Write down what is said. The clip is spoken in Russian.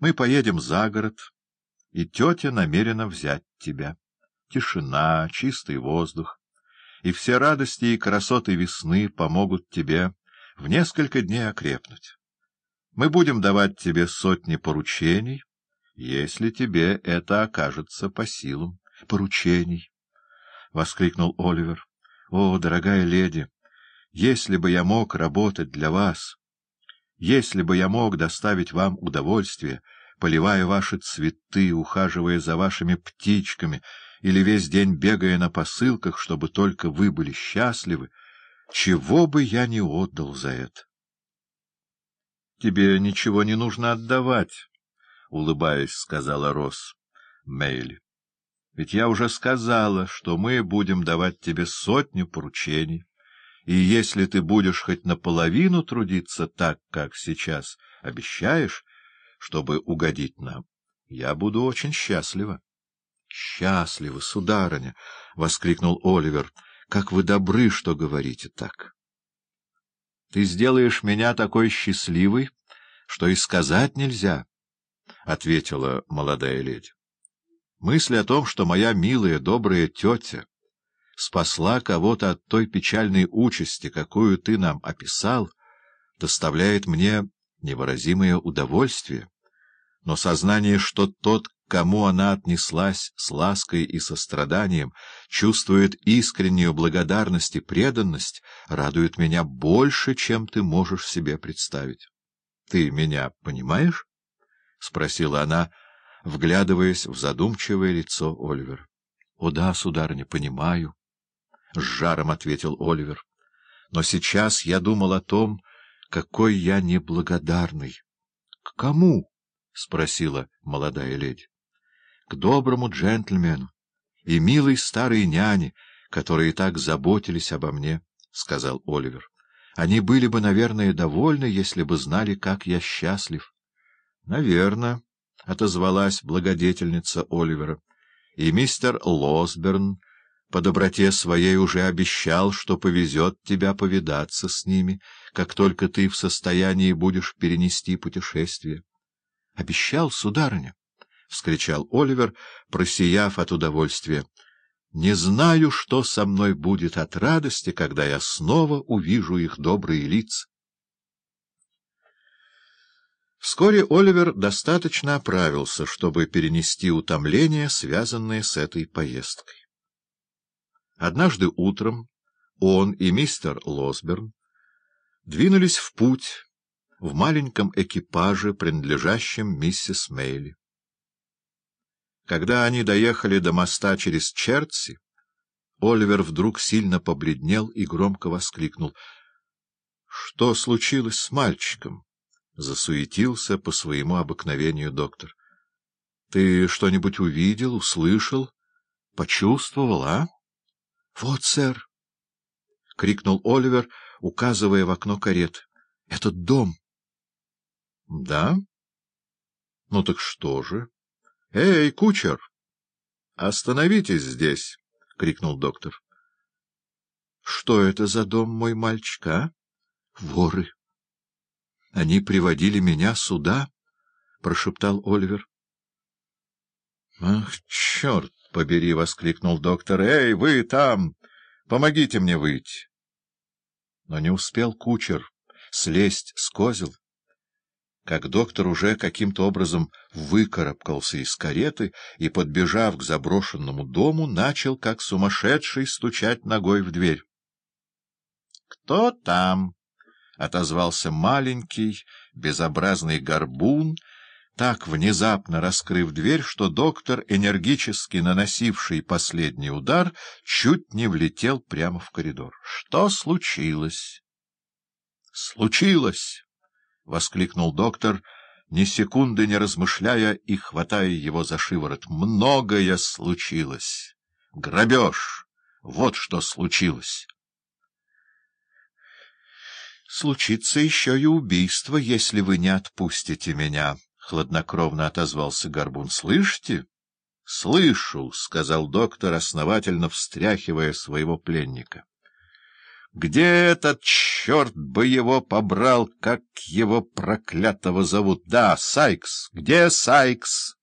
Мы поедем за город, и тетя намерена взять тебя. Тишина, чистый воздух, и все радости и красоты весны помогут тебе в несколько дней окрепнуть. Мы будем давать тебе сотни поручений, если тебе это окажется по силам. — Поручений! — воскликнул Оливер. — О, дорогая леди, если бы я мог работать для вас, если бы я мог доставить вам удовольствие, поливая ваши цветы, ухаживая за вашими птичками или весь день бегая на посылках, чтобы только вы были счастливы, чего бы я не отдал за это? — Тебе ничего не нужно отдавать, — улыбаясь, сказала Росс Мейли. — Ведь я уже сказала, что мы будем давать тебе сотню поручений, и если ты будешь хоть наполовину трудиться так, как сейчас, обещаешь, чтобы угодить нам, я буду очень счастлива. — Счастлива, сударыня! — воскликнул Оливер. — Как вы добры, что говорите так! — Ты сделаешь меня такой счастливой, что и сказать нельзя, — ответила молодая леди. Мысль о том, что моя милая, добрая тетя спасла кого-то от той печальной участи, какую ты нам описал, доставляет мне невыразимое удовольствие, но сознание, что тот, кому она отнеслась с лаской и состраданием, чувствует искреннюю благодарность и преданность, радует меня больше, чем ты можешь себе представить. — Ты меня понимаешь? — спросила она, вглядываясь в задумчивое лицо Оливера. — О да, сударыня, понимаю. — с жаром ответил Оливер. — Но сейчас я думал о том, какой я неблагодарный. — К кому? — спросила молодая леди. — К доброму джентльмену и милой старой няне, которые так заботились обо мне, — сказал Оливер. — Они были бы, наверное, довольны, если бы знали, как я счастлив. — Наверно, — отозвалась благодетельница Оливера. — И мистер Лосберн по доброте своей уже обещал, что повезет тебя повидаться с ними, как только ты в состоянии будешь перенести путешествие. — Обещал, сударыня? — вскричал Оливер, просияв от удовольствия. — Не знаю, что со мной будет от радости, когда я снова увижу их добрые лица. Вскоре Оливер достаточно оправился, чтобы перенести утомление, связанное с этой поездкой. Однажды утром он и мистер Лосберн двинулись в путь в маленьком экипаже, принадлежащем миссис Мейли. Когда они доехали до моста через Черци, Оливер вдруг сильно побледнел и громко воскликнул. — Что случилось с мальчиком? — засуетился по своему обыкновению доктор. — Ты что-нибудь увидел, услышал, почувствовал, а? —— Вот, сэр! — крикнул Оливер, указывая в окно карет. — Этот дом. — Да? — Ну так что же? — Эй, кучер! — Остановитесь здесь! — крикнул доктор. — Что это за дом, мой мальчик, а? — Воры! — Они приводили меня сюда, — прошептал Оливер. — Ах, черт! — побери! — воскликнул доктор. — Эй, вы там! Помогите мне выйти! Но не успел кучер слезть с козел, как доктор уже каким-то образом выкарабкался из кареты и, подбежав к заброшенному дому, начал, как сумасшедший, стучать ногой в дверь. — Кто там? — отозвался маленький, безобразный горбун, так внезапно раскрыв дверь, что доктор, энергически наносивший последний удар, чуть не влетел прямо в коридор. — Что случилось? — Случилось! — воскликнул доктор, ни секунды не размышляя и хватая его за шиворот. — Многое случилось! Грабеж! Вот что случилось! — Случится еще и убийство, если вы не отпустите меня, хладнокровно отозвался Горбун. — Слышите? — Слышу, — сказал доктор, основательно встряхивая своего пленника. Где этот черт бы его побрал, как его проклятого зовут? Да, Сайкс. Где Сайкс?